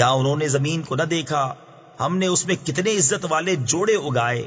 کیا انہوں نے زمین کو نہ دیکھا؟ ہم نے اس میں کتنے عزت والے جوڑے اگائے۔